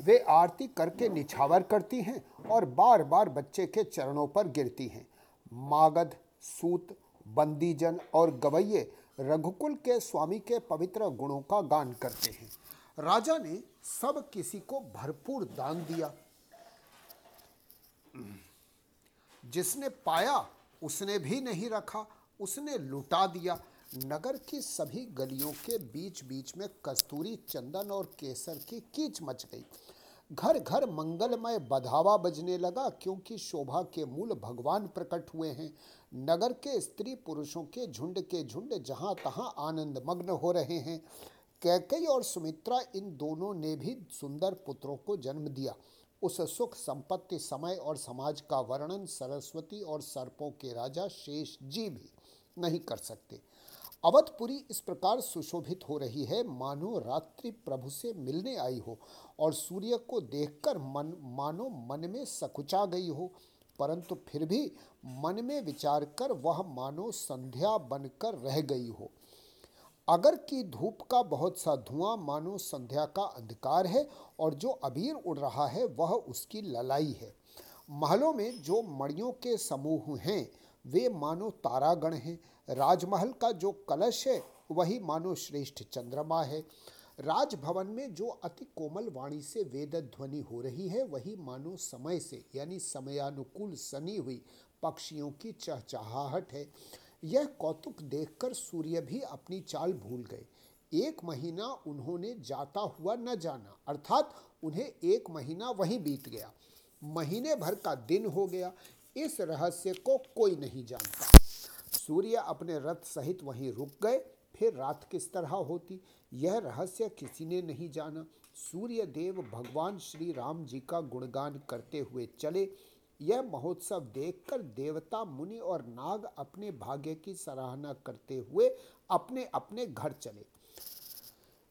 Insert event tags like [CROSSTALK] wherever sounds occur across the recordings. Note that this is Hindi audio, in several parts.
वे आरती करके निछावर करती हैं और बार बार बच्चे के चरणों पर गिरती हैं। मागध, सूत, बंदीजन और गवैये रघुकुल के स्वामी के पवित्र गुणों का गान करते हैं। राजा ने सब किसी को भरपूर दान दिया। जिसने पाया, उसने भी नहीं रखा, उसने लुटा दिया। नगर की सभी गलियों के बीच बीच में कस्तूरी चंदन और केसर की कीच मच गई। घर घर मंगलमय बधावा बजने लगा क्योंकि शोभा के मूल भगवान प्रकट हुए हैं। नगर के स्त्री पुरुषों के झुंड के झुंड जहाँ तहां आनंद मग्न हो रहे हैं। कैकई और सुमित्रा इन दोनों ने भी सुंदर पुत्रों को जन्म दिया। उस सुख संपत्ति समय और समाज का वर्णन सरस्वती और सर्पों के राजा शेष जी भी नहीं कर सकते। अवधपुरी इस प्रकार सुशोभित हो रही है, मानो रात्रि प्रभु से मिलने आई हो और सूर्य को देखकर मन, मानो मन में सकुचा गई हो। परंतु फिर भी मन में विचार कर वह मानो संध्या बनकर रह गई हो। अगर की धूप का बहुत सा धुआँ मानो संध्या का अंधकार है और जो अबीर उड़ रहा है, वह उसकी ललाई है। महलों में जो मड़ियों के समूह हैं वे मानो तारागण हैं। राजमहल का जो कलश है, वही मानो श्रेष्ठ चंद्रमा है। राजभवन में जो अति कोमल वाणी से वेद ध्वनि हो रही है, वही मानो समय से, यानी समयानुकूल सनी हुई पक्षियों की चहचहाहट है। यह कौतुक देखकर सूर्य भी अपनी चाल भूल गए। एक महीना उन्होंने जाता हुआ न जाना, अर्थात उन्हें एक महीना वहीं बीत गया। महीने भर का दिन हो गया इस रहस्य को कोई नहीं जानता। सूर्य अपने रथ सहित वहीं रुक गए, फिर रात किस तरह होती, यह रहस्य किसी ने नहीं जाना। सूर्य देव भगवान श्री राम जी का गुणगान करते हुए चले। यह महोत्सव देखकर देवता, मुनि और नाग अपने भाग्य की सराहना करते हुए अपने अपने घर चले।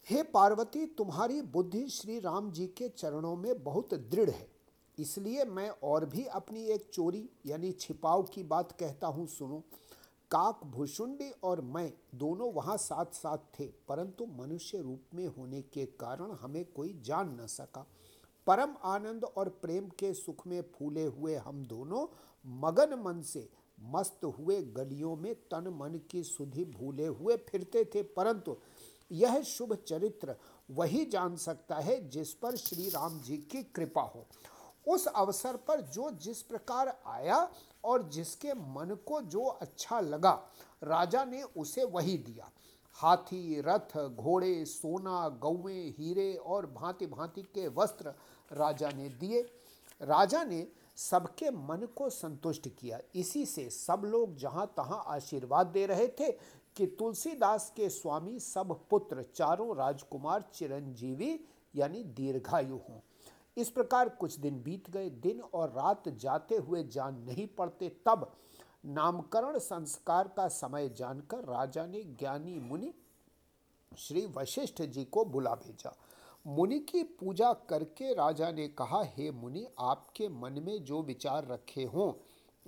हे पार्वती, तुम्हारी बुद्धि श्री राम जी के चरणों में बहुत दृढ़ है। इसलिए मैं और भी अपनी एक चोरी यानी छिपाव की बात कहता हूँ, सुनो। काक भुषुंडी और मैं दोनों वहाँ साथ साथ थे, परंतु मनुष्य रूप में होने के कारण हमें कोई जान न सका। परम आनंद और प्रेम के सुख में फूले हुए हम दोनों मगन मन से मस्त हुए गलियों में तन मन की सुधि भूले हुए फिरते थे, परंतु यह शुभ चरित्र वही जान सकता है जिस पर श्री राम जी की कृपा हो। उस अवसर पर जो जिस प्रकार आया और जिसके मन को जो अच्छा लगा, राजा ने उसे वही दिया। हाथी, रथ, घोड़े, सोना, गौवे, हीरे और भांति भांति के वस्त्र राजा ने दिए। राजा ने सबके मन को संतुष्ट किया। इसी से सब लोग जहाँ तहाँ आशीर्वाद दे रहे थे कि तुलसीदास के स्वामी सब पुत्र चारों राजकुमार चिरंजीवी यानी दीर्घायु हों। इस प्रकार कुछ दिन बीत गए। दिन और रात जाते हुए जान नहीं पड़ते। तब नामकरण संस्कार का समय जानकर राजा ने ज्ञानी मुनि श्री वशिष्ठ जी को बुला भेजा। मुनि की पूजा करके राजा ने कहा, हे मुनि, आपके मन में जो विचार रखे हों,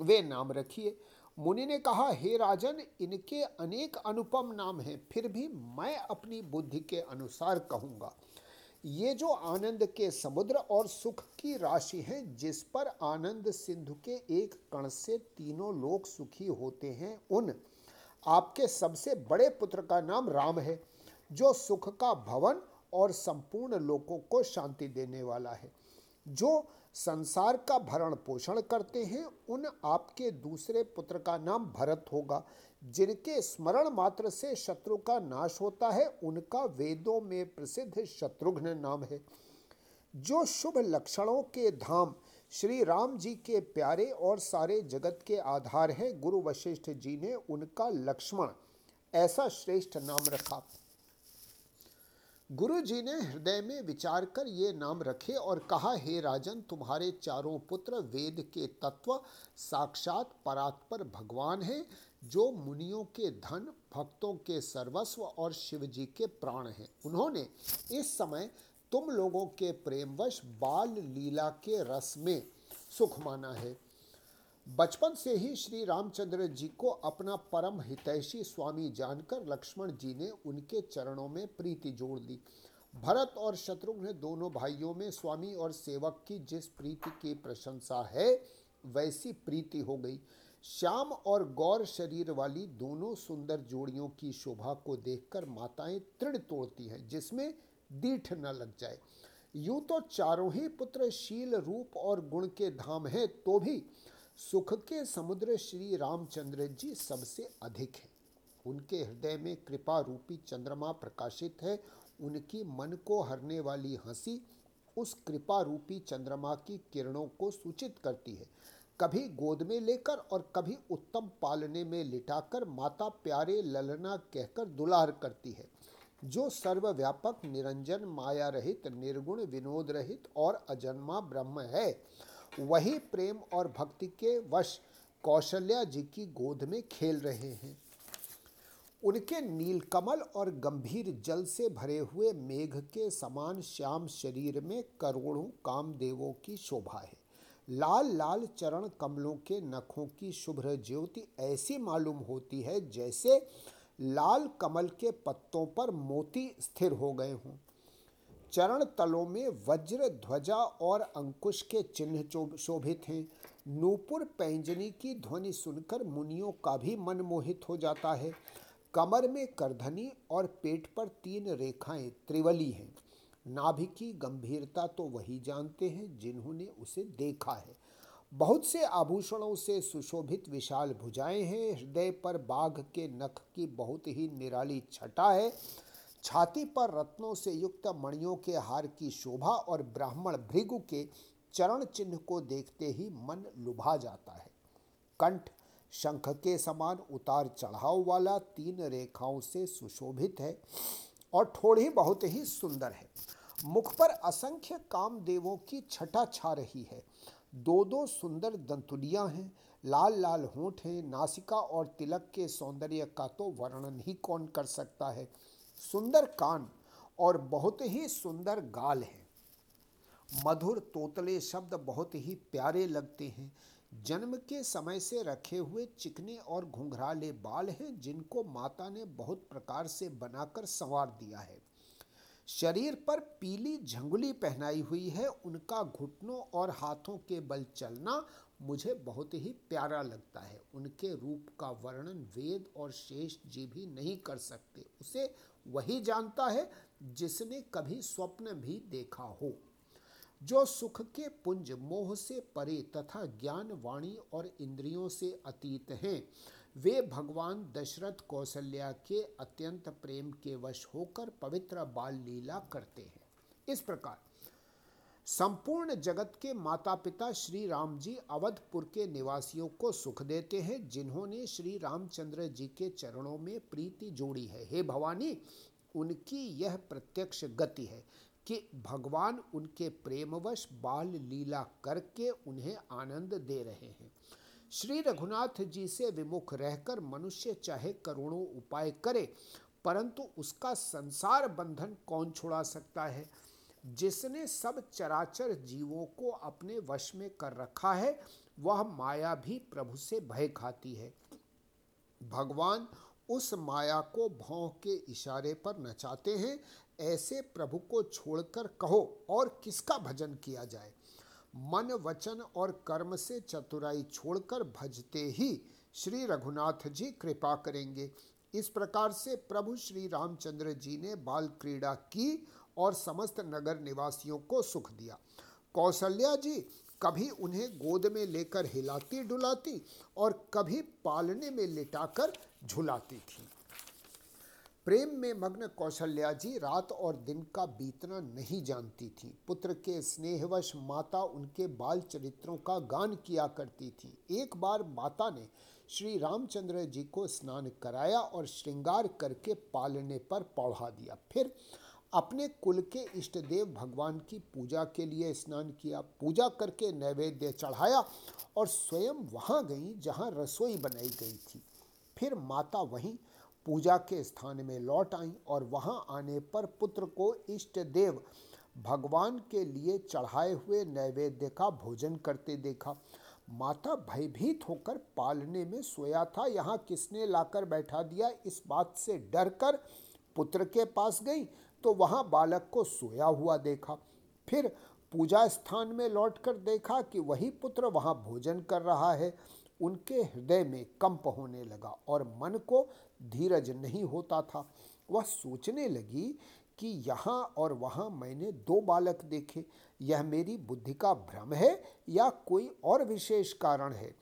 वे नाम रखिए। मुनि ने कहा, हे राजन, इनके अनेक अनुपम नाम हैं, फिर भी मैं अपनी बुद्धि के अनुसार कहूँगा। ये जो आनंद के समुद्र और सुख की राशि है, जिस पर आनंद सिंधु के एक कण से तीनों लोग सुखी होते हैं, उन आपके सबसे बड़े पुत्र का नाम राम है, जो सुख का भवन और संपूर्ण लोगों को शांति देने वाला है, जो संसार का भरण पोषण करते हैं, उन आपके दूसरे पुत्र का नाम भरत होगा। जिनके स्मरण मात्र से शत्रु का नाश होता है, उनका वेदों में प्रसिद्ध शत्रुघ्न नाम है। जो शुभ लक्षणों के धाम श्री राम जी के प्यारे और सारे जगत के आधार हैं, गुरु वशिष्ठ जी ने उनका लक्ष्मण ऐसा श्रेष्ठ नाम रखा। गुरु जी ने हृदय में विचार कर ये नाम रखे और कहा, हे राजन, तुम्हारे चारों पुत्र वेद के तत्व साक्षात परात्पर भगवान हैं, जो मुनियों के धन, भक्तों के सर्वस्व और शिव जी के प्राण हैं। उन्होंने इस समय तुम लोगों के प्रेमवश बाल लीला के रस में सुख माना है। बचपन से ही श्री रामचंद्र जी को अपना परम हितैषी स्वामी जानकर लक्ष्मण जी ने उनके चरणों में प्रीति जोड़ दी। भरत और शत्रुघ्न दोनों भाइयों में स्वामी और सेवक की जिस प्रीति की प्रशंसा है, वैसी प्रीति हो गई। श्याम और गौर शरीर वाली दोनों सुंदर जोड़ियों की शोभा को देखकर माताएँ तृण तोड़ती हैं, जिसमें दीठ न लग जाए। यूँ तो चारों ही पुत्र शील रूप और गुण के धाम हैं तो भी सुख के समुद्र श्री रामचंद्र जी सबसे अधिक हैं। उनके हृदय में कृपा रूपी चंद्रमा प्रकाशित है। उनकी मन को हरने वाली हँसी उस कृपा रूपी चंद्रमा की किरणों को सूचित करती है। कभी गोद में लेकर और कभी उत्तम पालने में लिटाकर माता प्यारे ललना कहकर दुलार करती है। जो सर्वव्यापक निरंजन, माया रहित, निर्गुण, विनोद रहित और अजन्मा ब्रह्म है वही प्रेम और भक्ति के वश कौशल्या जी की गोद में खेल रहे हैं। उनके नीलकमल और गंभीर जल से भरे हुए मेघ के समान श्याम शरीर में करोड़ों कामदेवों की शोभा है। लाल लाल चरण कमलों के नखों की शुभ्र ज्योति ऐसी मालूम होती है जैसे लाल कमल के पत्तों पर मोती स्थिर हो गए हों। चरण तलों में वज्र ध्वजा और अंकुश के चिन्ह शोभित हैं। नूपुर पैंजनी की ध्वनि सुनकर मुनियों का भी मन मोहित हो जाता है। कमर में करधनी और पेट पर तीन रेखाएँ त्रिवली हैं। नाभि की गंभीरता तो वही जानते हैं जिन्होंने उसे देखा है। बहुत से आभूषणों से सुशोभित विशाल भुजाएँ हैं। हृदय पर बाघ के नख की बहुत ही निराली छटा है। छाती पर रत्नों से युक्त मणियों के हार की शोभा और ब्राह्मण भृगु के चरण चिन्ह को देखते ही मन लुभा जाता है। कंठ शंख के समान उतार चढ़ाव वाला तीन रेखाओं से सुशोभित है और ठोड़ी बहुत ही सुंदर है। मुख पर असंख्य कामदेवों की छटा छा रही है। दो दो सुंदर दंतुलियाँ हैं, लाल लाल होंठ हैं, नासिका और तिलक के सौंदर्य का तो वर्णन ही कौन कर सकता है? सुंदर कान और बहुत ही सुंदर गाल है। मधुर तोतले शब्द बहुत ही प्यारे लगते हैं। जन्म के समय से रखे हुए चिकने और घुंघराले बाल हैं जिनको माता ने बहुत प्रकार से बनाकर संवार दिया है। शरीर पर पीली झंगुली पहनाई हुई है। उनका घुटनों और हाथों के बल चलना मुझे बहुत ही प्यारा लगता है। उनके रूप का वर्णन वेद और शेष जी भी नहीं कर सकते। उसे वही जानता है जिसने कभी स्वप्न भी देखा हो। जो सुख के पुंज मोह से परे तथा ज्ञान वाणी और इंद्रियों से अतीत हैं, वे भगवान दशरथ कौशल्या के अत्यंत प्रेम के वश होकर पवित्र बाल लीला करते हैं। इस प्रकार संपूर्ण जगत के माता पिता श्री राम जी अवधपुर के निवासियों को सुख देते हैं, जिन्होंने श्री रामचंद्र जी के चरणों में प्रीति जोड़ी है। हे भवानी, उनकी यह प्रत्यक्ष गति है कि भगवान उनके प्रेमवश बाल लीला करके उन्हें आनंद दे रहे हैं। श्री रघुनाथ जी से विमुख रहकर मनुष्य चाहे करोड़ों उपाय करे, परंतु उसका संसार बंधन कौन छुड़ा सकता है? जिसने सब चराचर जीवों को अपने वश में कर रखा है, वह माया भी प्रभु से भय खाती है। भगवान उस माया को भौं के इशारे पर नचाते हैं। ऐसे प्रभु को छोड़कर कहो, और किसका भजन किया जाए? मन, वचन और कर्म से चतुराई छोड़कर भजते ही श्री रघुनाथ जी कृपा करेंगे। इस प्रकार से प्रभु श्री रामचंद्र जी ने बाल क्रीड़ा की और समस्त नगर निवासियों को सुख दिया। कौशल्या जी कभी उन्हें गोद में लेकर हिलाती डुलाती और कभी पालने में लिटाकर झुलाती थी। प्रेम में मग्न कौशल्या जी रात और दिन का बीतना नहीं जानती थी। पुत्र के स्नेहवश माता उनके बाल चरित्रों का गान किया करती थी। एक बार माता ने श्री रामचंद्र जी को स्नान कराया और श्रृंगार करके पालने पर पौधा दिया। फिर अपने कुल के इष्ट देव भगवान की पूजा के लिए स्नान किया, पूजा करके नैवेद्य चढ़ाया और स्वयं वहाँ गई जहाँ रसोई बनाई गई थी। फिर माता वहीं पूजा के स्थान में लौट आई और वहाँ आने पर पुत्र को इष्ट देव भगवान के लिए चढ़ाए हुए नैवेद्य का भोजन करते देखा। माता भयभीत होकर पालने में सोया था, यहाँ किसने लाकर बैठा दिया? इस बात से डरकर पुत्र के पास गई। तो वहाँ बालक को सोया हुआ देखा। फिर पूजा स्थान में लौटकर देखा कि वही पुत्र वहाँ भोजन कर रहा है। उनके हृदय में कंप होने लगा और मन को धीरज नहीं होता था। वह सोचने लगी कि यहाँ और वहाँ मैंने दो बालक देखे। यह मेरी बुद्धि का भ्रम है या कोई और विशेष कारण है?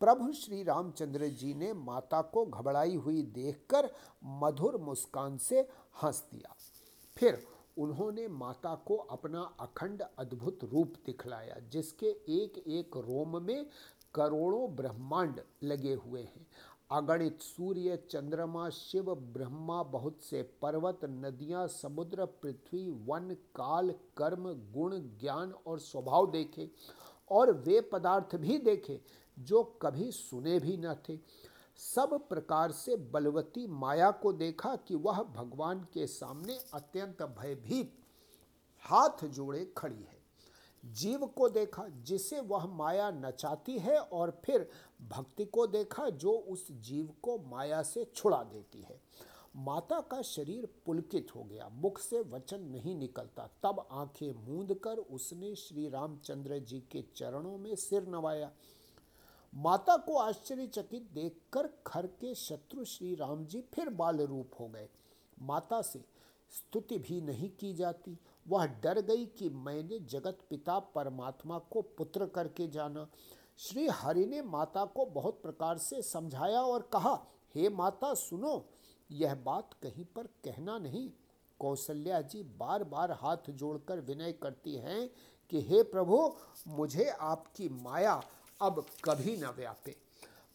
प्रभु श्री रामचंद्र जी ने माता को घबराई हुई देखकर मधुर मुस्कान से हंस दिया। फिर उन्होंने माता को अपना अखंड अद्भुत रूप दिखलाया, जिसके एक एक रोम में करोड़ों ब्रह्मांड लगे हुए हैं। अगणित सूर्य, चंद्रमा, शिव, ब्रह्मा, बहुत से पर्वत, नदियाँ, समुद्र, पृथ्वी, वन, काल, कर्म, गुण, ज्ञान और स्वभाव देखे और वे पदार्थ भी देखे जो कभी सुने भी न थे। सब प्रकार से बलवती माया को देखा कि वह भगवान के सामने अत्यंत भयभीत हाथ जोड़े खड़ी है। जीव को देखा, जिसे वह माया नचाती है और फिर भक्ति को देखा, जो उस जीव को माया से छुड़ा देती है। माता का शरीर पुलकित हो गया, मुख से वचन नहीं निकलता। तब आँखें मूंद कर उसने श्री रामचंद्र जी के चरणों में सिर नवाया। माता को आश्चर्यचकित देखकर खर के शत्रु श्री राम जी फिर बाल रूप हो गए। माता से स्तुति भी नहीं की जाती। वह डर गई कि मैंने जगत पिता परमात्मा को पुत्र करके जाना। श्री हरि ने माता को बहुत प्रकार से समझाया और कहा, हे माता, सुनो, यह बात कहीं पर कहना नहीं। कौशल्या जी बार बार हाथ जोड़कर विनय करती हैं कि, हे प्रभु, मुझे आपकी माया अब कभी न व्यापे।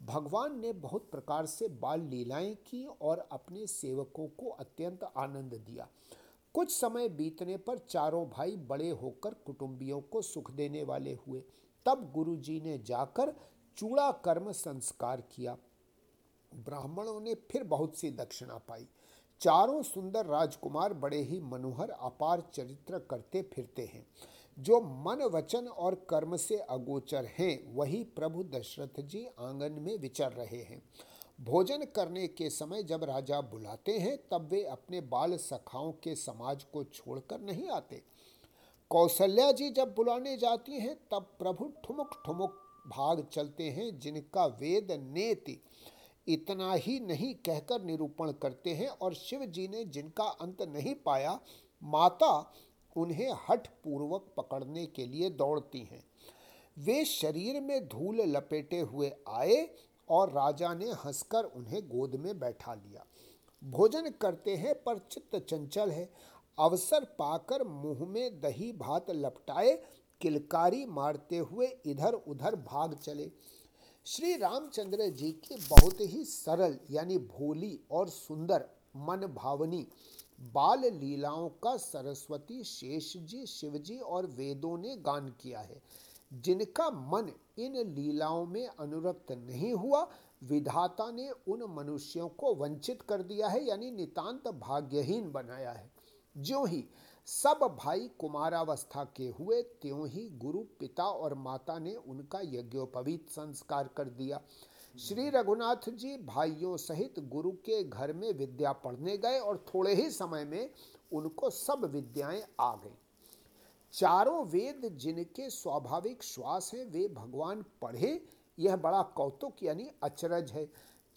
भगवान ने बहुत प्रकार से बाल लीलाएँ की और अपने सेवकों को अत्यंत आनंद दिया। कुछ समय बीतने पर चारों भाई बड़े होकर कुटुंबियों को सुख देने वाले हुए। तब गुरुजी ने जाकर चूड़ा कर्म संस्कार किया। ब्राह्मणों ने फिर बहुत सी दक्षिणा पाई। चारों सुंदर राजकुमार बड़े ही मनोहर, अपार चरित्र करते फिरते हैं। जो मन, वचन और कर्म से अगोचर हैं, वही प्रभु दशरथ जी आँगन में विचर रहे हैं। भोजन करने के समय जब राजा बुलाते हैं, तब वे अपने बाल सखाओं के समाज को छोड़कर नहीं आते। कौशल्या जी जब बुलाने जाती हैं, तब प्रभु ठुमुक ठुमुक भाग चलते हैं, जिनका वेद, नेति इतना ही नहीं कहकर निरूपण करते हैं, और शिव जी ने जिनका अंत नहीं पाया, माता उन्हें हठ पूर्वक पकड़ने के लिए दौड़ती हैं। वे शरीर में धूल लपेटे हुए आए और राजा ने हंसकर उन्हें गोद में बैठा लिया। भोजन करते हैं पर चित्त चंचल है। अवसर पाकर मुँह में दही भात लपटाए, किलकारी मारते हुए इधर उधर भाग चले। श्री रामचंद्र जी की बहुत ही सरल यानी भोली और सुंदर मन भावनी बाल लीलाओं का सरस्वती शेष जी शिव जी और वेदों ने गान किया है। जिनका मन इन लीलाओं में अनुरक्त नहीं हुआ, विधाता ने उन मनुष्यों को वंचित कर दिया है, यानी नितांत भाग्यहीन बनाया है। जो ही सब भाई कुमारावस्था के हुए, त्यों ही गुरु, पिता और माता ने उनका यज्ञोपवीत संस्कार कर दिया। श्री रघुनाथ जी भाइयों सहित गुरु के घर में विद्या पढ़ने गए और थोड़े ही समय में उनको सब विद्याएँ आ गई। चारों वेद जिनके स्वाभाविक श्वास हैं, वे भगवान पढ़े, यह बड़ा कौतुक यानी अचरज है।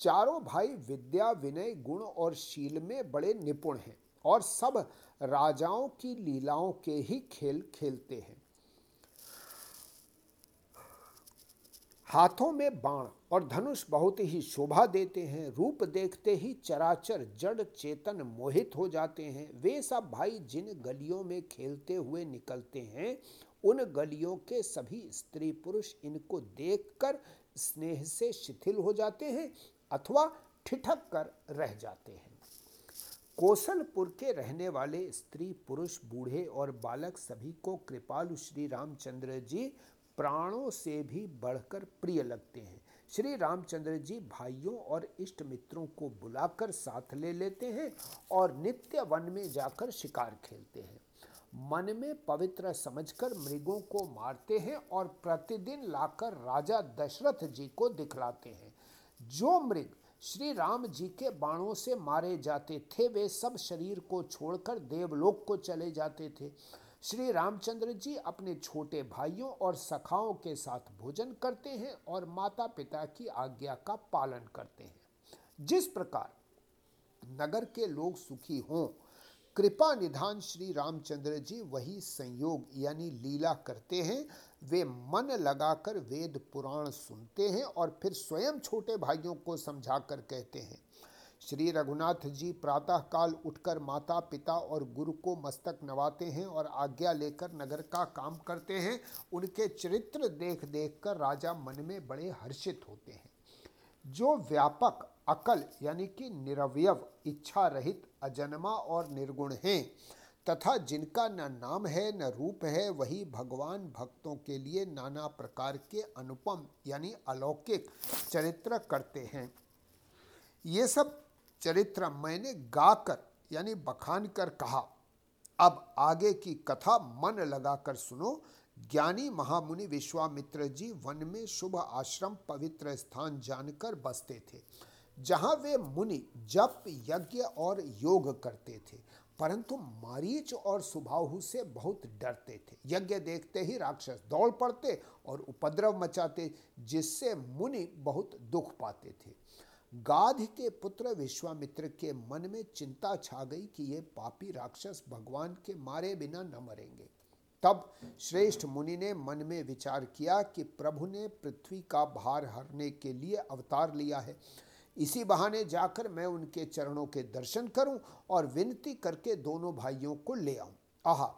चारों भाई विद्या, विनय, गुण और शील में बड़े निपुण हैं और सब राजाओं की लीलाओं के ही खेल खेलते हैं। हाथों में बाण और धनुष बहुत ही शोभा देते हैं, रूप देखते ही चराचर जड़ चेतन मोहित हो जाते हैं। वे सब भाई जिन गलियों में खेलते हुए निकलते हैं, उन गलियों के सभी स्त्री पुरुष इनको देखकर स्नेह से शिथिल हो जाते हैं अथवा ठिठक कर रह जाते हैं। कौशलपुर के रहने वाले स्त्री पुरुष बूढ़े और बालक सभी को कृपालु श्री रामचंद्र जी प्राणों से भी बढ़कर प्रिय लगते हैं। श्री रामचंद्र जी भाइयों और इष्ट मित्रों को बुलाकर साथ ले लेते हैं और नित्य वन में जाकर शिकार खेलते हैं। मन में पवित्र समझकर मृगों को मारते हैं और प्रतिदिन लाकर राजा दशरथ जी को दिखलाते हैं। जो मृग श्री राम जी के बाणों से मारे जाते थे, वे सब शरीर को छोड़कर देवलोक को चले जाते थे। श्री रामचंद्र जी अपने छोटे भाइयों और सखाओं के साथ भोजन करते हैं और माता पिता की आज्ञा का पालन करते हैं। जिस प्रकार नगर के लोग सुखी हों, कृपा निधान श्री रामचंद्र जी वही संयोग यानी लीला करते हैं। वे मन लगाकर वेद पुराण सुनते हैं और फिर स्वयं छोटे भाइयों को समझाकर कहते हैं। श्री रघुनाथ जी प्रातः काल उठकर माता पिता और गुरु को मस्तक नवाते हैं और आज्ञा लेकर नगर का काम करते हैं। उनके चरित्र देख देख कर राजा मन में बड़े हर्षित होते हैं। जो व्यापक, अकल यानी कि निरवयव इच्छा रहित अजन्मा और निर्गुण हैं, तथा जिनका न नाम है, न रूप है, वही भगवान भक्तों के लिए नाना प्रकार के अनुपम यानी अलौकिक चरित्र करते हैं। ये सब चरित्र मैंने गाकर, यानी बखान कर कहा। अब आगे की कथा मन लगाकर सुनो। ज्ञानी महामुनि विश्वामित्र जी वन में शुभ आश्रम पवित्र स्थान जानकर बसते थे, जहाँ वे मुनि जप, यज्ञ और योग करते थे। परंतु मारीच और सुबाहु से बहुत डरते थे। यज्ञ देखते ही राक्षस दौड़ पड़ते और उपद्रव मचाते, जिससे मुनि बहुत दुख पाते थे। गाध के पुत्र विश्वामित्र के मन में चिंता छा गई कि ये पापी राक्षस भगवान के मारे बिना न मरेंगे। तब श्रेष्ठ मुनि ने मन में विचार किया कि प्रभु ने पृथ्वी का भार हरने के लिए अवतार लिया है। इसी बहाने जाकर मैं उनके चरणों के दर्शन करूँ और विनती करके दोनों भाइयों को ले आऊँ। आहा,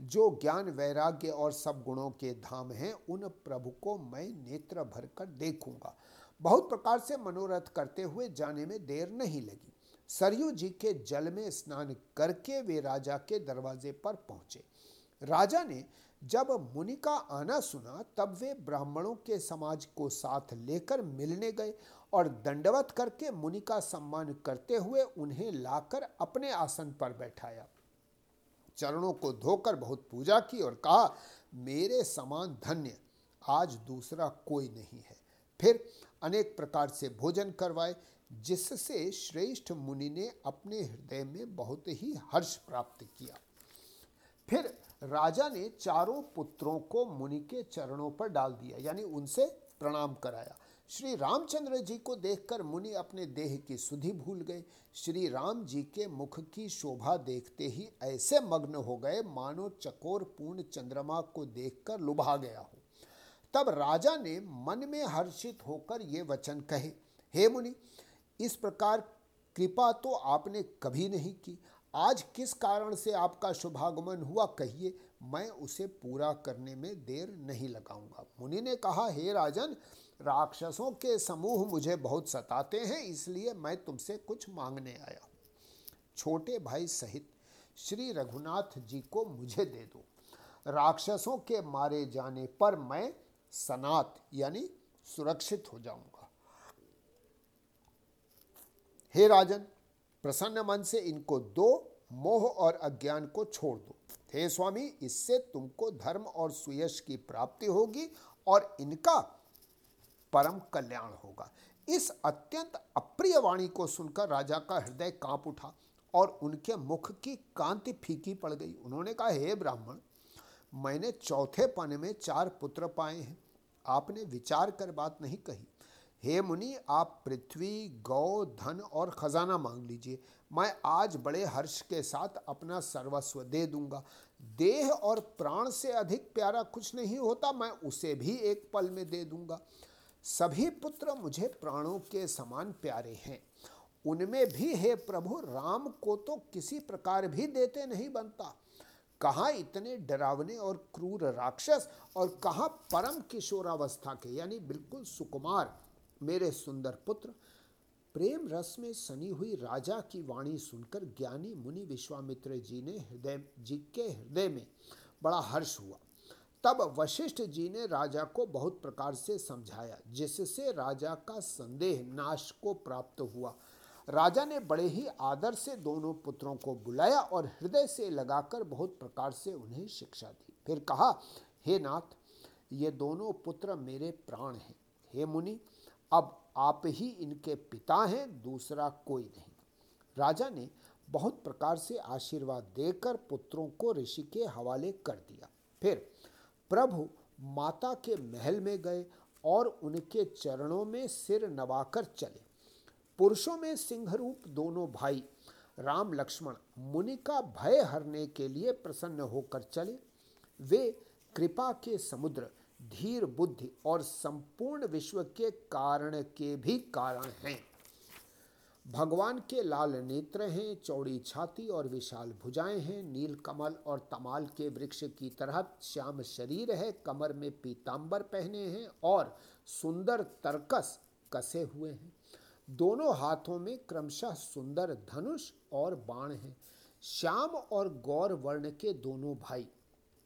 जो ज्ञान, वैराग्य और सब गुणों के धाम हैं, उन प्रभु को मैं नेत्र भरकर देखूँगा। बहुत प्रकार से मनोरथ करते हुए जाने में देर नहीं लगी। सरयू जी के जल में स्नान करके वे राजा के दरवाजे पर पहुँचे। राजा ने जब मुनि का आना सुना, तब वे ब्राह्मणों के समाज को साथ लेकर मिलने गए और दंडवत करके मुनि का सम्मान करते हुए उन्हें लाकर अपने आसन पर बैठाया। चरणों को धोकर बहुत पूजा की और कहा, मेरे समान धन्य, आज दूसरा कोई नहीं है। फिर अनेक प्रकार से भोजन करवाए, जिससे श्रेष्ठ मुनि ने अपने हृदय में बहुत ही हर्ष प्राप्त किया। फिर राजा ने चारों पुत्रों को मुनि के चरणों पर डाल दिया, यानी उनसे प्रणाम कराया। श्री रामचंद्र जी को देखकर मुनि अपने देह की सुधि भूल गए। श्री राम जी के मुख की शोभा देखते ही ऐसे मग्न हो गए, मानो चकोर पूर्ण चंद्रमा को देखकर लुभा गया हो। तब राजा ने मन में हर्षित होकर ये वचन कहे, हे मुनि, इस प्रकार कृपा तो आपने कभी नहीं की। आज किस कारण से आपका शुभागमन हुआ कहिए, मैं उसे पूरा करने में देर नहीं लगाऊँगा। मुनि ने कहा, हे राजन, राक्षसों के समूह मुझे बहुत सताते हैं, इसलिए मैं तुमसे कुछ मांगने आया। छोटे भाई सहित श्री रघुनाथ जी को मुझे दे दो। राक्षसों के मारे जाने पर मैं सनात, यानी सुरक्षित हो जाऊँगा। हे राजन, प्रसन्न मन से इनको दो, मोह और अज्ञान को छोड़ दो। हे स्वामी, इससे तुमको धर्म और सुयश की प्राप्ति होगी और इनका परम कल्याण होगा। इस अत्यंत अप्रिय वाणी को सुनकर राजा का हृदय काँप उठा और उनके मुख की कांति फीकी पड़ गई। उन्होंने कहा, हे ब्राह्मण मैंने चौथे पन में चार पुत्र पाए हैं। आपने विचार कर बात नहीं कही। हे मुनि, आप पृथ्वी, गौ, धन और खजाना मांग लीजिए। मैं आज बड़े हर्ष के साथ अपना सर्वस्व दे दूँगा। देह और प्राण से अधिक प्यारा कुछ नहीं होता, मैं उसे भी एक पल में दे दूँगा। सभी पुत्र मुझे प्राणों के समान प्यारे हैं। उनमें भी, हे प्रभु, राम को तो किसी प्रकार भी देते नहीं बनता। कहाँ इतने डरावने और क्रूर राक्षस और कहाँ परम किशोरावस्था के, यानी बिल्कुल सुकुमार, मेरे सुंदर पुत्र। प्रेम रस में सनी हुई राजा की वाणी सुनकर ज्ञानी मुनि विश्वामित्र जी ने हृदय, जी के हृदय में बड़ा हर्ष हुआ। तब वशिष्ठ जी ने राजा को बहुत प्रकार से समझाया, जिससे राजा का संदेह, नाश को प्राप्त हुआ। राजा ने बड़े ही आदर से दोनों पुत्रों को बुलाया और हृदय से लगाकर बहुत प्रकार से उन्हें शिक्षा दी। फिर कहा, हे नाथ, ये दोनों पुत्र मेरे प्राण हैं। हे मुनि, अब आप ही इनके पिता हैं, दूसरा कोई नहीं। राजा ने बहुत प्रकार से आशीर्वाद देकर पुत्रों को ऋषि के हवाले कर दिया। फिर प्रभु माता के महल में गए और उनके चरणों में सिर नवाकर चले। पुरुषों में सिंह रूप दोनों भाई राम लक्ष्मण मुनि का भय हरने के लिए प्रसन्न होकर चले। वे कृपा के समुद्र, धीर बुद्धि और संपूर्ण विश्व के कारण के भी कारण हैं। भगवान के लाल नेत्र हैं, चौड़ी छाती और विशाल भुजाएँ हैं, नील कमल और तमाल के वृक्ष की तरह श्याम शरीर है, कमर में पीतांबर पहने हैं और सुंदर तरकस कसे हुए हैं। दोनों हाथों में क्रमशः सुंदर धनुष और बाण हैं। श्याम और गौर वर्ण के दोनों भाई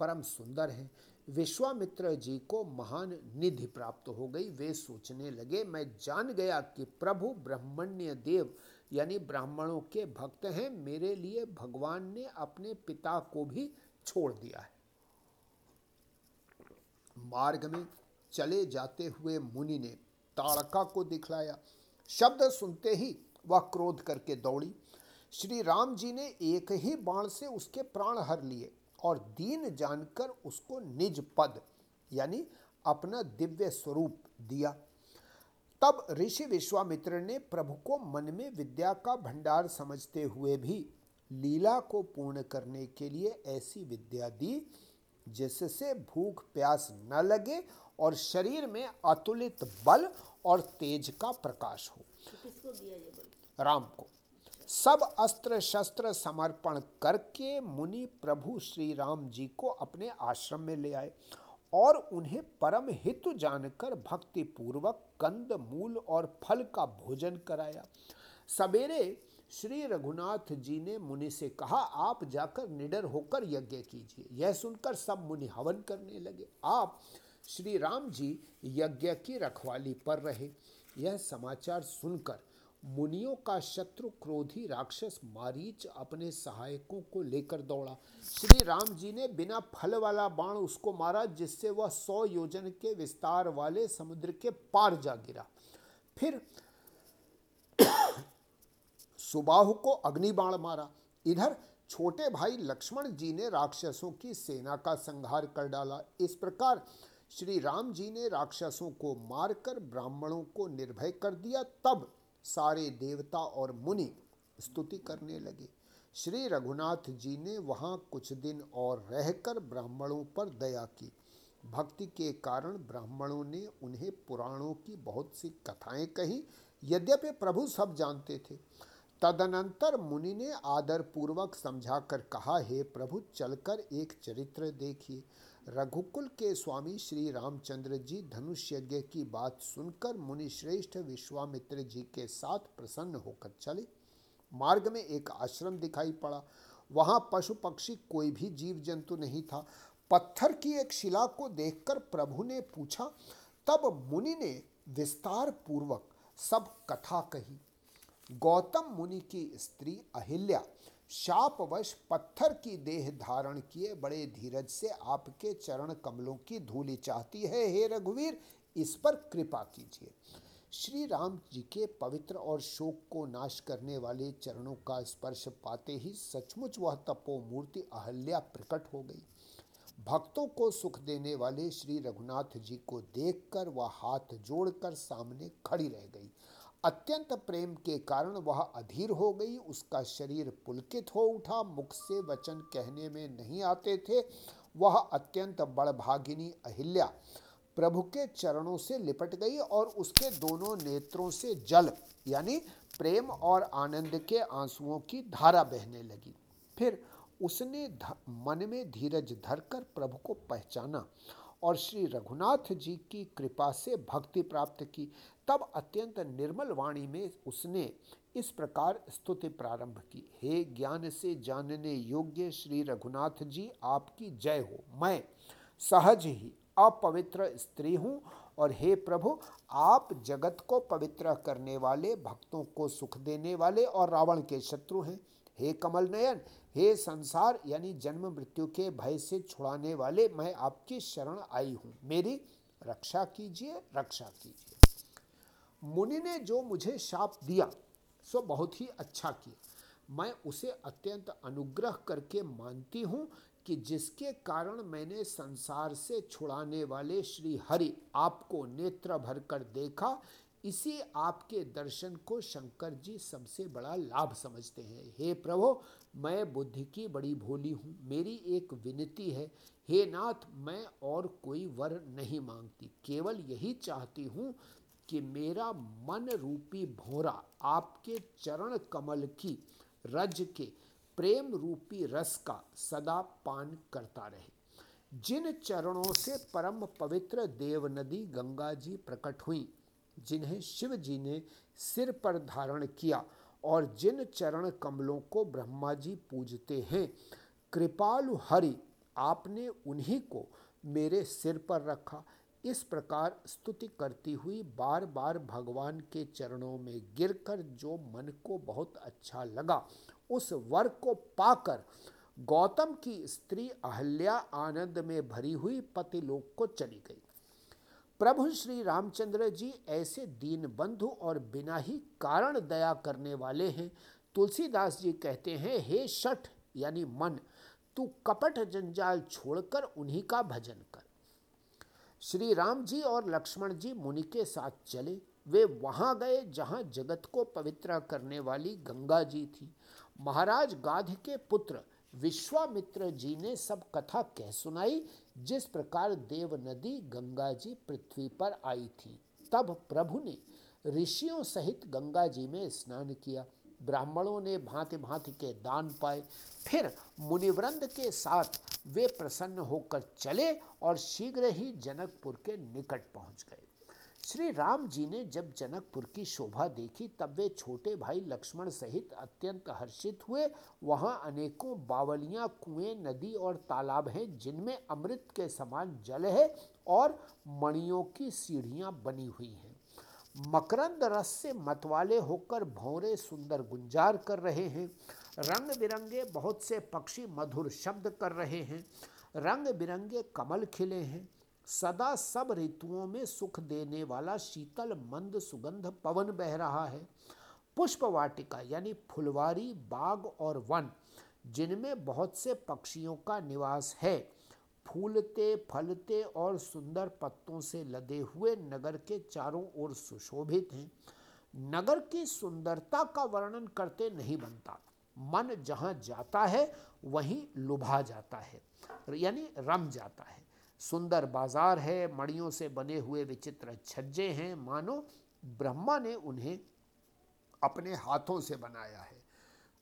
परम सुंदर हैं। विश्वामित्र जी को महान निधि प्राप्त हो गई। वे सोचने लगे, मैं जान गया कि प्रभु ब्रह्मण्य देव, यानी ब्राह्मणों के भक्त हैं, मेरे लिए भगवान ने अपने पिता को भी छोड़ दिया है। मार्ग में चले जाते हुए मुनि ने ताड़का को दिखलाया। शब्द सुनते ही वह क्रोध करके दौड़ी। श्री राम जी ने एक ही बाण से उसके प्राण हर लिए और दीन जानकर उसको निज पद, यानी अपना दिव्य स्वरूप दिया। तब ऋषि विश्वामित्र ने प्रभु को मन में विद्या का भंडार समझते हुए भी लीला को पूर्ण करने के लिए ऐसी विद्या दी, जिससे भूख, प्यास न लगे और शरीर में अतुलित बल और तेज का प्रकाश हो। राम को। सब अस्त्र शस्त्र समर्पण करके मुनि प्रभु श्री राम जी को अपने आश्रम में ले आए और उन्हें परम हित जानकर भक्ति पूर्वक कंद मूल और फल का भोजन कराया। सवेरे श्री रघुनाथ जी ने मुनि से कहा आप जाकर निडर होकर यज्ञ कीजिए। यह सुनकर सब मुनि हवन करने लगे। आप श्री राम जी यज्ञ की रखवाली पर रहे। यह समाचार सुनकर मुनियों का शत्रु क्रोधी राक्षस मारीच अपने सहायकों को लेकर दौड़ा। श्री राम जी ने बिना फल वाला बाण उसको मारा, जिससे वह सौ योजन के विस्तार वाले समुद्र के पार जा गिरा। फिर [COUGHS] सुबाहु को अग्नि बाण मारा। इधर छोटे भाई लक्ष्मण जी ने राक्षसों की सेना का संहार कर डाला। इस प्रकार श्री राम जी ने राक्षसों को मारकर ब्राह्मणों को निर्भय कर दिया। तब सारे देवता और मुनि स्तुति करने लगे। श्री रघुनाथ जी ने वहाँ कुछ दिन और रहकर ब्राह्मणों पर दया की। भक्ति के कारण ब्राह्मणों ने उन्हें पुराणों की बहुत सी कथाएँ कही, यद्यपि प्रभु सब जानते थे। तदनंतर मुनि ने आदर पूर्वक समझाकर कहा, हे प्रभु, चलकर एक चरित्र देखिए। रघुकुल के स्वामी श्री रामचंद्र जी धनुष यज्ञ की बात सुनकर मुनि श्रेष्ठ विश्वामित्र जी के साथ प्रसन्न होकर चले। मार्ग में एक आश्रम दिखाई पड़ा। वहाँ पशु पक्षी कोई भी जीव जंतु नहीं था। पत्थर की एक शिला को देखकर प्रभु ने पूछा। तब मुनि ने विस्तार पूर्वक सब कथा कही। गौतम मुनि की स्त्री अहिल्या शापवश पत्थर की देह धारण किए बड़े धीरज से आपके चरण कमलों की धूली चाहती है। हे रघुवीर, इस पर कृपा कीजिए। श्री राम जी के पवित्र और शोक को नाश करने वाले चरणों का स्पर्श पाते ही सचमुच वह तपो मूर्ति अहल्या प्रकट हो गई। भक्तों को सुख देने वाले श्री रघुनाथ जी को देखकर वह हाथ जोड़कर सामने खड़ी रह गई। अत्यंत प्रेम के कारण वह अधीर हो गई। उसका शरीर पुलकित हो उठा। मुख से वचन कहने में नहीं आते थे। वह अत्यंत बड़भागिनी अहिल्या प्रभु के चरणों से लिपट गई और उसके दोनों नेत्रों से जल, यानी प्रेम और आनंद के आंसुओं की धारा बहने लगी। फिर उसने मन में धीरज धरकर प्रभु को पहचाना और श्री रघुनाथ जी की कृपा से भक्ति प्राप्त की। तब अत्यंत निर्मल वाणी में उसने इस प्रकार स्तुति प्रारंभ की। हे ज्ञान से जानने योग्य श्री रघुनाथ जी, आपकी जय हो। मैं सहज ही अपवित्र स्त्री हूँ और हे प्रभु, आप जगत को पवित्र करने वाले, भक्तों को सुख देने वाले और रावण के शत्रु हैं। हे कमल नयन, हे संसार, यानी जन्म मृत्यु के भय से छुड़ाने वाले मैं आपकी शरण आई हूँ। मेरी रक्षा कीजिए रक्षा कीजिए। मुनि ने जो मुझे शाप दिया, सो बहुत ही अच्छा किया। मैं उसे अत्यंत अनुग्रह करके मानती हूँ कि जिसके कारण मैंने संसार से छुड़ाने वाले श्री हरि आपको नेत्र भर कर देखा इसी आपके दर्शन को शंकर जी सबसे बड़ा लाभ समझते हैं। हे प्रभु, मैं बुद्धि की बड़ी भोली हूँ। मेरी एक विनती है। हे नाथ, मैं और कोई वर नहीं मांगती। केवल यही चाहती हूँ कि मेरा मन रूपी भोरा, आपके चरण कमल की रज के प्रेम रूपी रस का सदा पान करता रहे। जिन चरणों से परम पवित्र देव नदी गंगा जी प्रकट हुई जिन्हें शिव जी ने सिर पर धारण किया और जिन चरण कमलों को ब्रह्मा जी पूजते हैं, कृपालु हरि, आपने उन्हीं को मेरे सिर पर रखा। इस प्रकार स्तुति करती हुई बार बार भगवान के चरणों में गिरकर जो मन को बहुत अच्छा लगा, उस वर को पाकर गौतम की स्त्री अहल्या आनंद में भरी हुई पतिलोक को चली गई। प्रभु श्री रामचंद्र जी ऐसे दीन बंधु और बिना ही कारण दया करने वाले हैं। तुलसीदास जी कहते हैं, हे शठ, यानी मन, तू कपट जंजाल छोड़कर उन्हीं का भजन कर। श्री राम जी और लक्ष्मण जी मुनि के साथ चले। वे वहाँ गए जहाँ जगत को पवित्र करने वाली गंगा जी थी। महाराज गाध के पुत्र विश्वामित्र जी ने सब कथा कह सुनाई, जिस प्रकार देव नदी गंगा जी पृथ्वी पर आई थी। तब प्रभु ने ऋषियों सहित गंगा जी में स्नान किया। ब्राह्मणों ने भांति भांति के दान पाए। फिर मुनिवृंद के साथ वे प्रसन्न होकर चले और शीघ्र ही जनकपुर के निकट पहुँच गए। श्री राम जी ने जब जनकपुर की शोभा देखी, तब वे छोटे भाई लक्ष्मण सहित अत्यंत हर्षित हुए। वहाँ अनेकों बावलियाँ, कुएँ, नदी और तालाब हैं, जिनमें अमृत के समान जल है और मणियों की सीढ़ियाँ बनी हुई हैं। मकरंद रस से मतवाले होकर भौरे सुंदर गुंजार कर रहे हैं। रंग बिरंगे बहुत से पक्षी मधुर शब्द कर रहे हैं। रंग बिरंगे कमल खिले हैं। सदा सब ऋतुओं में सुख देने वाला शीतल, मंद सुगंध पवन बह रहा है। पुष्प वाटिका यानी फुलवारी, बाग और वन, जिनमें बहुत से पक्षियों का निवास है। फूलते, फलते और सुंदर पत्तों से लदे हुए नगर के चारों ओर सुशोभित हैं। नगर की सुंदरता का वर्णन करते नहीं बनता। मन जहाँ जाता है, वहीं लुभा जाता है, यानी रम जाता है। सुंदर बाज़ार है मड़ियों से बने हुए विचित्र छज्जे हैं। मानो ब्रह्मा ने उन्हें अपने हाथों से बनाया है।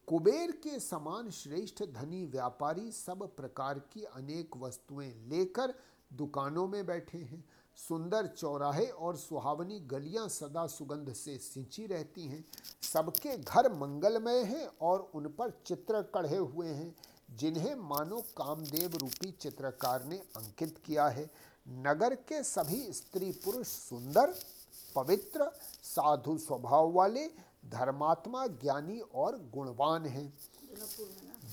कुबेर के समान श्रेष्ठ धनी व्यापारी सब प्रकार की अनेक वस्तुएँ लेकर दुकानों में बैठे हैं। सुंदर चौराहे और सुहावनी गलियाँ सदा सुगंध से सिंची रहती हैं। सबके घर मंगलमय हैं और उन पर चित्र कढ़े हुए हैं। जिन्हें मानो कामदेव रूपी चित्रकार ने अंकित किया है। नगर के सभी स्त्री पुरुष सुंदर, पवित्र, साधु स्वभाव वाले, धर्मात्मा ज्ञानी और गुणवान हैं।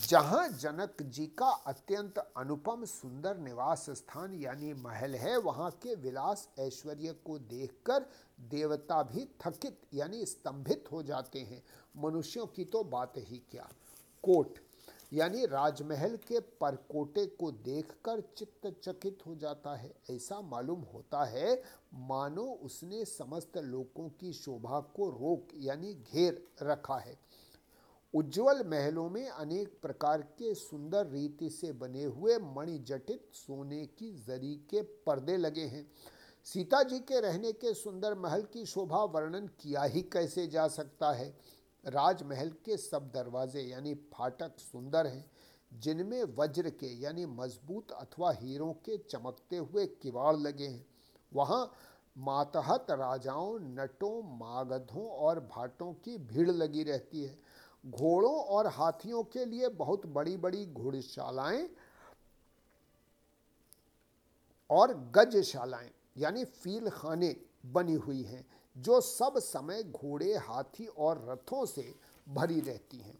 जहाँ जनक जी का अत्यंत अनुपम सुंदर निवास स्थान यानी महल है, वहाँ के विलास ऐश्वर्य को देखकर देवता भी थकित यानी स्तंभित हो जाते हैं। मनुष्यों की तो बात ही क्या। कोट यानी राजमहल के परकोटे को देखकर चित्त चकित हो जाता है। ऐसा मालूम होता है, मानो उसने समस्त लोगों की शोभा को रोक यानी घेर रखा है। उज्जवल महलों में अनेक प्रकार के सुंदर रीति से बने हुए मणिजटित सोने की जरी के पर्दे लगे हैं। सीता जी के रहने के सुंदर महल की शोभा वर्णन किया ही कैसे जा सकता है? राजमहल के सब दरवाजे यानी फाटक सुंदर हैं, जिनमें वज्र के यानी मज़बूत अथवा हीरों के चमकते हुए किवाड़ लगे हैं। वहाँ मातहत राजाओं, नटों, मागधों और भाटों की भीड़ लगी रहती है। घोड़ों और हाथियों के लिए बहुत बड़ी बड़ी घोड़शालाएँ और गजशालाएँ यानी फील खाने बनी हुई हैं। जो सब समय घोड़े, हाथी और रथों से भरी रहती हैं।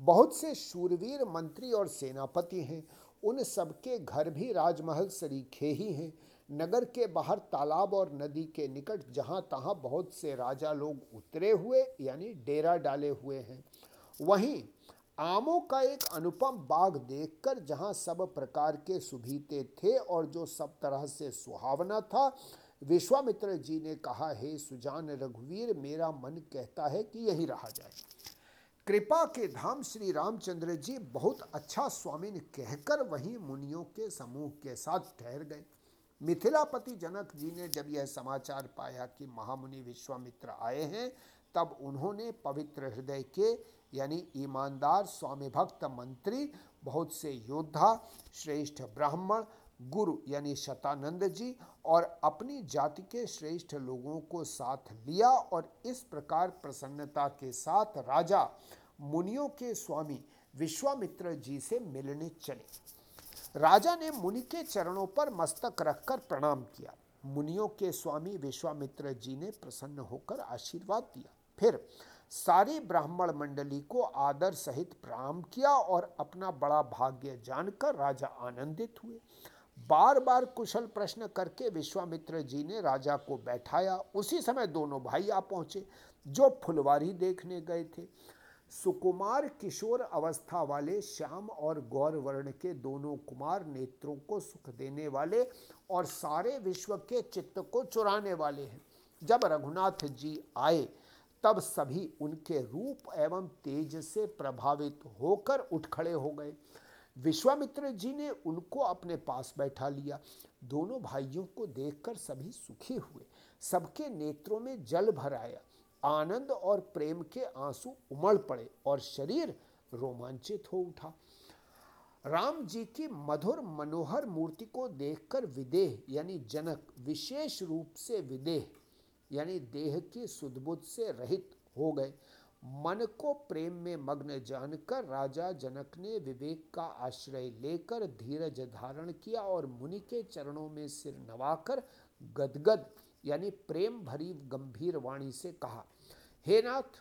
बहुत से शूरवीर, मंत्री और सेनापति हैं। उन सबके घर भी राजमहल सरीखे ही हैं। नगर के बाहर तालाब और नदी के निकट जहाँ तहाँ बहुत से राजा लोग उतरे हुए, यानी डेरा डाले हुए हैं। वहीं आमों का एक अनुपम बाग देखकर जहाँ सब प्रकार के सुभीते थे और जो सब तरह से सुहावना था विश्वामित्र जी ने कहा, हे सुजान रघुवीर, मेरा मन कहता है कि यही रहा जाए। कृपा के धाम श्री रामचंद्र जी बहुत अच्छा स्वामी ने कहकर वहीं मुनियों के समूह के साथ ठहर गए। मिथिलापति जनक जी ने जब यह समाचार पाया कि महामुनि विश्वामित्र आए हैं, तब उन्होंने पवित्र हृदय के, यानी ईमानदार स्वामी भक्त मंत्री, बहुत से योद्धा, श्रेष्ठ ब्राह्मण गुरु यानी शतानंद जी और अपनी जाति के श्रेष्ठ लोगों को साथ लिया और इस प्रकार प्रसन्नता के साथ राजा मुनियों के स्वामी विश्वामित्र जी से मिलने चले। राजा ने मुनि के चरणों पर मस्तक रखकर प्रणाम किया। मुनियों के स्वामी विश्वामित्र जी ने प्रसन्न होकर आशीर्वाद दिया। फिर सारी ब्राह्मण मंडली को आदर सहित प्रणाम किया और अपना बड़ा भाग्य जानकर राजा आनंदित हुए। बार बार कुशल प्रश्न करके विश्वामित्र जी ने राजा को बैठाया। उसी समय दोनों भाई आ पहुँचे, जो फुलवारी देखने गए थे। सुकुमार, किशोर अवस्था वाले श्याम और गौर वर्ण के दोनों कुमार नेत्रों को सुख देने वाले और सारे विश्व के चित्त को चुराने वाले हैं। जब रघुनाथ जी आए, तब सभी उनके रूप एवं तेज से प्रभावित होकर उठ खड़े हो गए। विश्वामित्र जी ने उनको अपने पास बैठा लिया। दोनों भाइयों को देखकर सभी सुखी हुए। सबके नेत्रों में जल भर आया आनंद और प्रेम के आँसू उमड़ पड़े और शरीर रोमांचित हो उठा। राम जी की मधुर मनोहर मूर्ति को देखकर विदेह, यानी जनक, विशेष रूप से विदेह, यानी देह की सुदबुद से रहित हो गए। मन को प्रेम में मग्न जानकर राजा जनक ने विवेक का आश्रय लेकर धीरज धारण किया और मुनि के चरणों में सिर नवाकर गदगद, यानी प्रेम भरी गंभीर वाणी से कहा, हे नाथ,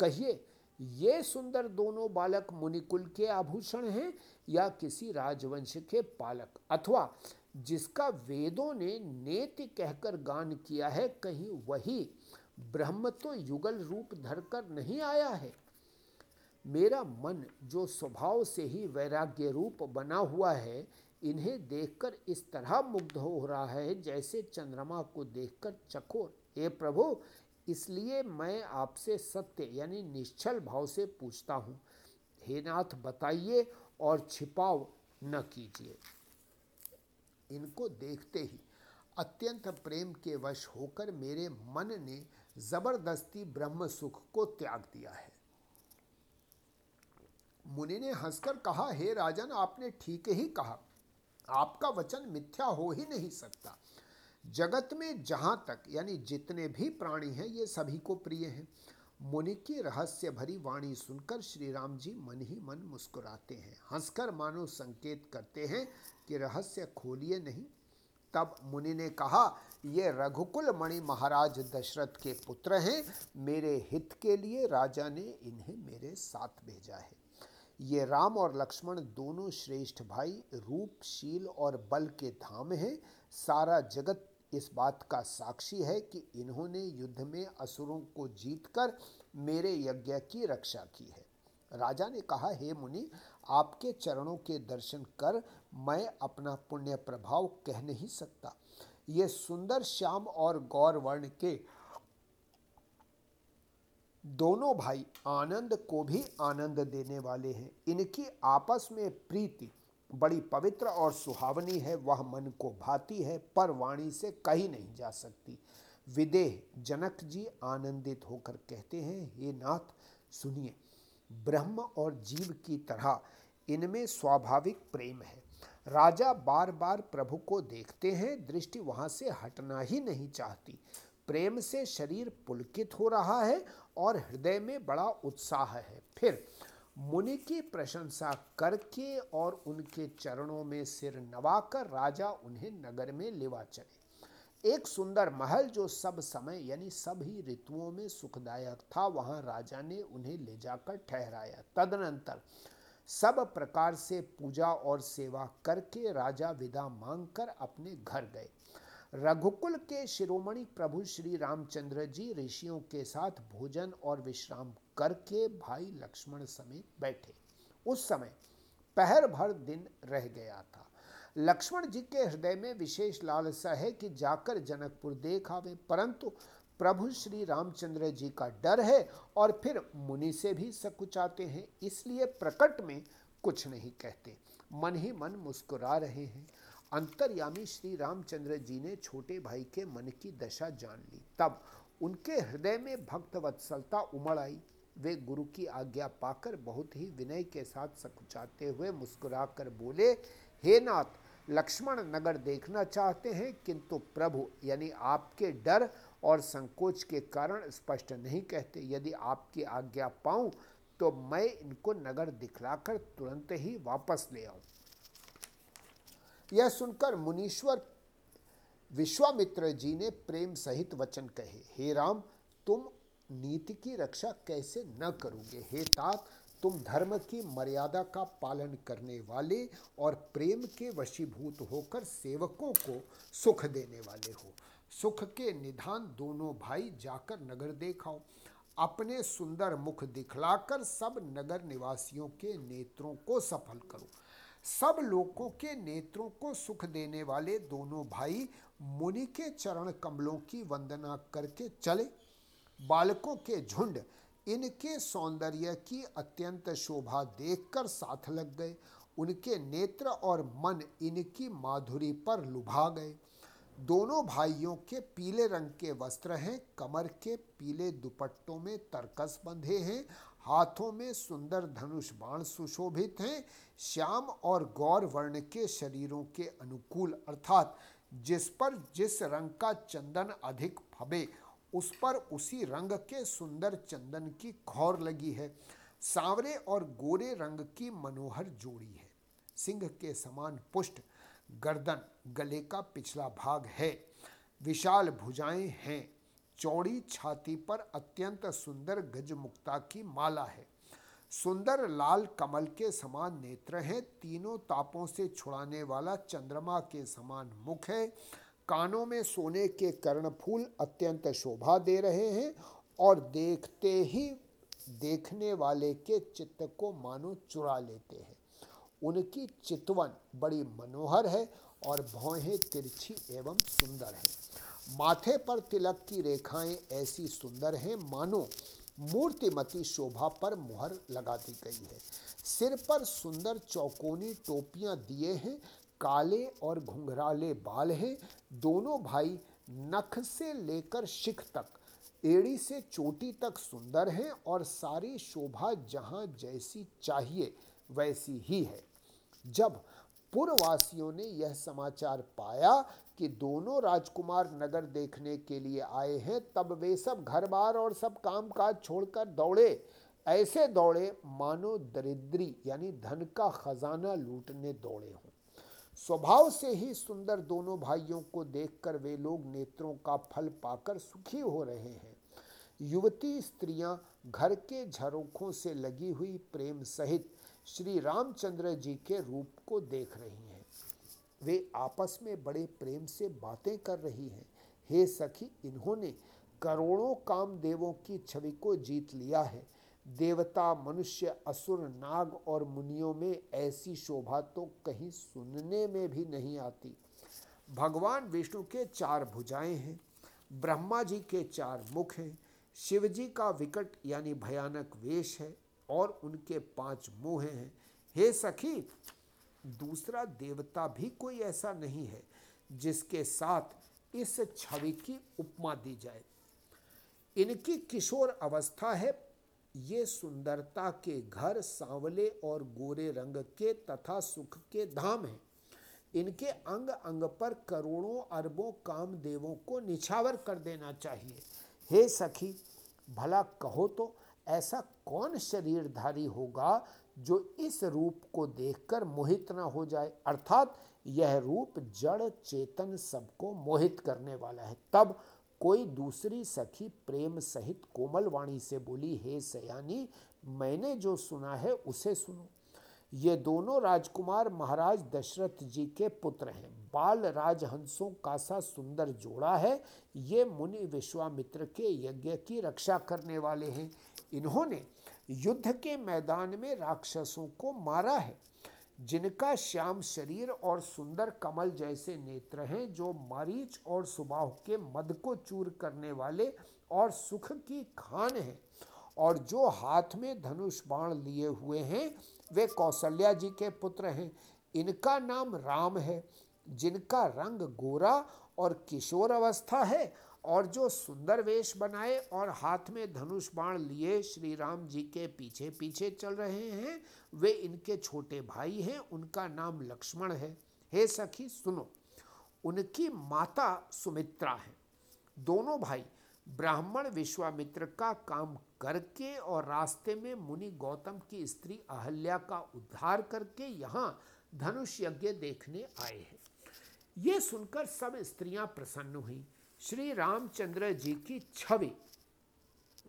कहिए, ये सुंदर दोनों बालक मुनिकुल के आभूषण हैं या किसी राजवंश के पालक? अथवा जिसका वेदों ने नेति कहकर गान किया है, कहीं वही ब्रह्म तो युगल रूप धरकर नहीं आया है। मेरा मन जो स्वभाव से ही वैराग्य रूप बना हुआ है, इन्हें देखकर इस तरह मुग्ध हो रहा है जैसे चंद्रमा को देखकर चकोर हे प्रभु, इसलिए मैं आपसे सत्य यानी निश्चल भाव से पूछता हूँ। हे नाथ, बताइए और छिपाव न कीजिए। इनको देखते ही अत्यंत प्रेम के वश होकर मेरे मन ने ज़बरदस्ती ब्रह्म सुख को त्याग दिया है। मुनि ने हंसकर कहा, हे राजन, आपने ठीक ही कहा। आपका वचन मिथ्या हो ही नहीं सकता। जगत में जहाँ तक, यानी जितने भी प्राणी हैं, ये सभी को प्रिय हैं। मुनि की रहस्य भरी वाणी सुनकर श्री राम जी मन ही मन मुस्कुराते हैं। हंसकर मानो संकेत करते हैं कि रहस्य खोलिए नहीं तब मुनि ने कहा, ये रघुकुल मणि महाराज दशरथ के पुत्र हैं, मेरे हित के लिए राजा ने इन्हें मेरे साथ भेजा है। ये राम और लक्ष्मण दोनों श्रेष्ठ भाई रूपशील और बल के धाम हैं। सारा जगत इस बात का साक्षी है कि इन्होंने युद्ध में असुरों को जीतकर मेरे यज्ञ की रक्षा की है। राजा ने कहा, हे मुनि, आपके चरणों के दर्शन कर मैं अपना पुण्य प्रभाव कह नहीं सकता। ये सुंदर श्याम और गौर वर्ण के दोनों भाई आनंद को भी आनंद देने वाले हैं। इनकी आपस में प्रीति बड़ी पवित्र और सुहावनी है, वह मन को भाती है, पर वाणी से कही नहीं जा सकती। विदेह जनक जी आनंदित होकर कहते हैं, हे नाथ, सुनिए, ब्रह्म और जीव की तरह इनमें स्वाभाविक प्रेम है। राजा बार बार प्रभु को देखते हैं, दृष्टि वहाँ से हटना ही नहीं चाहती। प्रेम से शरीर पुलकित हो रहा है और हृदय में बड़ा उत्साह है। फिर मुनि की प्रशंसा करके और उनके चरणों में सिर नवाकर राजा उन्हें नगर में लेवा चले। एक सुंदर महल जो सब समय, यानी सभी ऋतुओं में सुखदायक था, वहाँ राजा ने उन्हें ले जाकर ठहराया। तदनंतर सब प्रकार से पूजा और सेवा करके राजा विदा मांगकर अपने घर गए। रघुकुल के शिरोमणि प्रभु श्री रामचंद्र जी ऋषियों के साथ भोजन और विश्राम करके भाई लक्ष्मण समेत बैठे। उस समय पहर भर दिन रह गया था। लक्ष्मण जी के हृदय में विशेष लालसा है कि जाकर जनकपुर देख आवे, परंतु प्रभु श्री रामचंद्र जी का डर है और फिर मुनि से भी सकुचाते हैं, इसलिए प्रकट में कुछ नहीं कहते। मन ही मन मुस्कुरा रहे हैं। अंतर्यामी श्री रामचंद्र जी ने छोटे भाई के मन की दशा जान ली। तब उनके हृदय में भक्त वत्सलता उमड़ आई। वे गुरु की आज्ञा पाकर बहुत ही विनय के साथ सकुचाते हुए मुस्कुराकर बोले, हे नाथ, लक्ष्मण नगर देखना चाहते हैं, किंतु प्रभु, यानी आपके डर और संकोच के कारण स्पष्ट नहीं कहते। यदि आपकी आज्ञा पाऊँ तो मैं इनको नगर दिखलाकर तुरंत ही वापस ले आऊँ। यह सुनकर मुनीश्वर विश्वामित्र जी ने प्रेम सहित वचन कहे, हे राम, तुम नीति की रक्षा कैसे न करोगे? हे तात, तुम धर्म की मर्यादा का पालन करने वाले और प्रेम के वशीभूत होकर सेवकों को सुख देने वाले हो। सुख के निधान दोनों भाई जाकर नगर देखाओ अपने सुंदर मुख दिखलाकर सब नगर निवासियों के नेत्रों को सफल करो। सब लोगों के नेत्रों को सुख देने वाले दोनों भाई मुनि के चरण कमलों की वंदना करके चले। बालकों के झुंड, इनके सौंदर्य की अत्यंत शोभा देखकर साथ लग गए। उनके नेत्र और मन इनकी माधुरी पर लुभा गए। दोनों भाइयों के पीले रंग के वस्त्र हैं, कमर के पीले दुपट्टों में तरकस बंधे हैं, हाथों में सुंदर धनुष बाण सुशोभित हैं, श्याम और गौर वर्ण के शरीरों के अनुकूल, अर्थात जिस पर जिस रंग का चंदन अधिक फबे, उस पर उसी रंग के सुंदर चंदन की खौर लगी है। सांवरे और गोरे रंग की मनोहर जोड़ी है। सिंह के समान पुष्ट गर्दन, गले का पिछला भाग है। विशाल भुजाएँ हैं। चौड़ी छाती पर अत्यंत सुंदर गजमुक्ता की माला है। सुंदर लाल कमल के समान नेत्र हैं। तीनों तापों से छुड़ाने वाला चंद्रमा के समान मुख है। कानों में सोने के कर्णफूल अत्यंत शोभा दे रहे हैं और देखते ही देखने वाले के चित्त को मानो चुरा लेते हैं। उनकी चितवन बड़ी मनोहर है और भौहें तिरछी एवं सुंदर है। माथे पर तिलक की रेखाएँ ऐसी सुंदर हैं, मानो मूर्तिमती शोभा पर मुहर लगा दी गई है। सिर पर सुंदर चौकोनी टोपियाँ दिए हैं, काले और घुंघराले बाल हैं। दोनों भाई नख से लेकर शिख तक, एड़ी से चोटी तक सुंदर हैं और सारी शोभा जहाँ जैसी चाहिए, वैसी ही है। जब पूर्ववासियों ने यह समाचार पाया कि दोनों राजकुमार नगर देखने के लिए आए हैं, तब वे सब घर बार और सब काम काज छोड़कर दौड़े। ऐसे दौड़े मानो दरिद्री यानी धन का खजाना लूटने दौड़े हों। स्वभाव से ही सुंदर दोनों भाइयों को देखकर वे लोग नेत्रों का फल पाकर सुखी हो रहे हैं। युवती स्त्रियाँ घर के झरोखों से लगी हुई प्रेम सहित श्री रामचंद्र जी के रूप को देख रही हैं। वे आपस में बड़े प्रेम से बातें कर रही हैं। हे सखी, इन्होंने करोड़ों कामदेवों की छवि को जीत लिया है। देवता, मनुष्य, असुर, नाग और मुनियों में ऐसी शोभा तो कहीं सुनने में भी नहीं आती। भगवान विष्णु के चार भुजाएँ हैं, ब्रह्मा जी के चार मुख हैं शिव जी का विकट यानी भयानक वेश है और उनके पाँच मुँह हैं। हे सखी, दूसरा देवता भी कोई ऐसा नहीं है जिसके साथ इस छवि की उपमा दी जाए। इनकी किशोर अवस्था है। ये सुंदरता के घर, सांवले और गोरे रंग के तथा सुख के धाम हैं। इनके अंग अंग पर करोड़ों अरबों कामदेवों को निछावर कर देना चाहिए। हे सखी, भला कहो तो ऐसा कौन शरीरधारी होगा जो इस रूप को देखकर मोहित न हो जाए? अर्थात यह रूप जड़ चेतन सबको मोहित करने वाला है। तब कोई दूसरी सखी प्रेम सहित कोमल वाणी से बोली, हे सयानी, मैंने जो सुना है उसे सुनो। ये दोनों राजकुमार महाराज दशरथ जी के पुत्र हैं। बाल राजहंसों का सा सुंदर जोड़ा है। ये मुनि विश्वामित्र के यज्ञ की रक्षा करने वाले हैं। इन्होंने युद्ध के मैदान में राक्षसों को मारा है। जिनका श्याम शरीर और सुंदर कमल जैसे नेत्र हैं, जो मरीच और सुबाह के मद को चूर करने वाले और सुख की खान है और जो हाथ में धनुष बाण लिए हुए हैं, वे कौशल्या जी के पुत्र हैं। इनका नाम राम है। जिनका रंग गोरा और किशोर अवस्था है और जो सुंदर वेश बनाए और हाथ में धनुष बाण लिए श्री राम जी के पीछे पीछे चल रहे हैं, वे इनके छोटे भाई हैं, उनका नाम लक्ष्मण है। हे सखी, सुनो, उनकी माता सुमित्रा है। दोनों भाई ब्राह्मण विश्वामित्र का काम करके और रास्ते में मुनि गौतम की स्त्री अहल्या का उद्धार करके यहाँ धनुष यज्ञ देखने आए हैं। ये सुनकर सब स्त्रियाँ प्रसन्न हुई। श्री रामचंद्र जी की छवि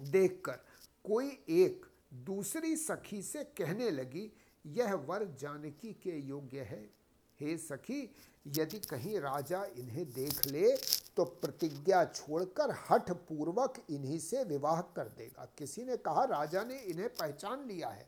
देखकर कोई एक दूसरी सखी से कहने लगी, यह वर जानकी के योग्य है। हे सखी, यदि कहीं राजा इन्हें देख ले तो प्रतिज्ञा छोड़कर हठ पूर्वक इन्हीं से विवाह कर देगा। किसी ने कहा, राजा ने इन्हें पहचान लिया है।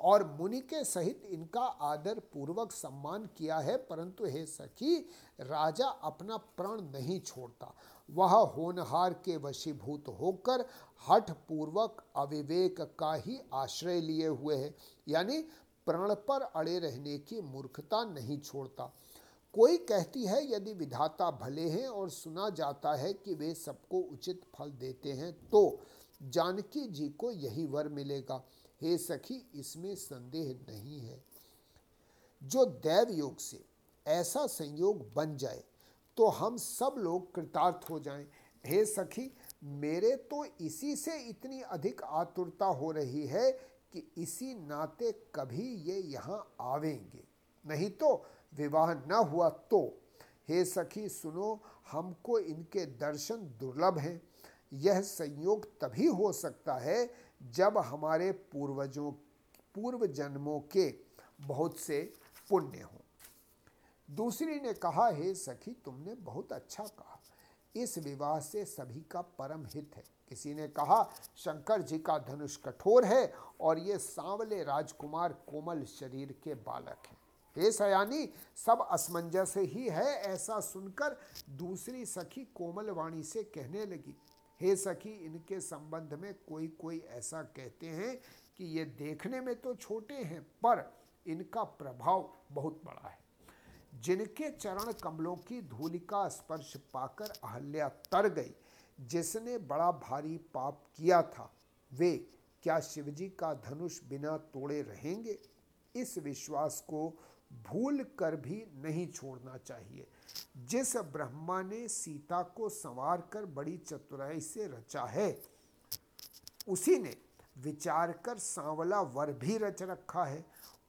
और मुनि के सहित इनका आदर पूर्वक सम्मान किया है, परंतु हे सखी, राजा अपना प्राण नहीं छोड़ता। वह होनहार के वशीभूत होकर हठ पूर्वक अविवेक का ही आश्रय लिए हुए है, यानी प्राण पर अड़े रहने की मूर्खता नहीं छोड़ता। कोई कहती है, यदि विधाता भले हैं और सुना जाता है कि वे सबको उचित फल देते हैं तो जानकी जी को यही वर मिलेगा। हे सखी, इसमें संदेह नहीं है। जो दैव योग से ऐसा संयोग बन जाए तो हम सब लोग कृतार्थ हो जाएँ। हे सखी, मेरे तो इसी से इतनी अधिक आतुरता हो रही है कि इसी नाते कभी ये यहाँ आवेंगे। नहीं तो विवाह न हुआ तो। हे सखी, सुनो, हमको इनके दर्शन दुर्लभ हैं। यह संयोग तभी हो सकता है जब हमारे पूर्वजों पूर्व जन्मों के बहुत से पुण्य हों। दूसरी ने कहा, हे सखी, तुमने बहुत अच्छा कहा। इस विवाह से सभी का परम हित है। किसी ने कहा, शंकर जी का धनुष कठोर है और ये सांवले राजकुमार कोमल शरीर के बालक हैं। हे सयानी, सब असमंजस ही है ऐसा सुनकर दूसरी सखी कोमल वाणी से कहने लगी हे सखी, इनके संबंध में कोई कोई ऐसा कहते हैं कि ये देखने में तो छोटे हैं, पर इनका प्रभाव बहुत बड़ा है। जिनके चरण कमलों की धूलि का स्पर्श पाकर अहल्या तर गई, जिसने बड़ा भारी पाप किया था, वे क्या शिवजी का धनुष बिना तोड़े रहेंगे? इस विश्वास को भूल कर भी नहीं छोड़ना चाहिए। जिस ब्रह्मा ने सीता को संवार कर बड़ी चतुराई से रचा है, उसी ने विचार कर सांवला वर भी रच रखा है।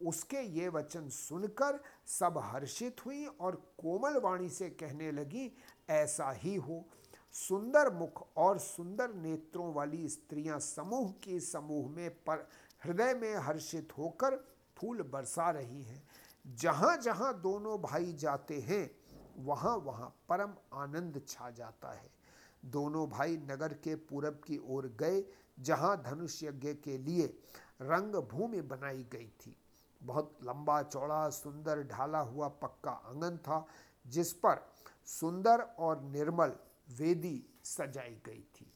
उसके ये वचन सुनकर सब हर्षित हुई और कोमल वाणी से कहने लगी, ऐसा ही हो। सुंदर मुख और सुंदर नेत्रों वाली स्त्रियाँ समूह की समूह में पर हृदय में हर्षित होकर फूल बरसा रही हैं। जहाँ जहाँ दोनों भाई जाते हैं वहाँ वहाँ परम आनंद छा जाता है। दोनों भाई नगर के पूरब की ओर गए, जहाँ धनुष यज्ञ के लिए रंग भूमि बनाई गई थी। बहुत लंबा चौड़ा, सुंदर ढाला हुआ पक्का आँगन था, जिस पर सुंदर और निर्मल वेदी सजाई गई थी।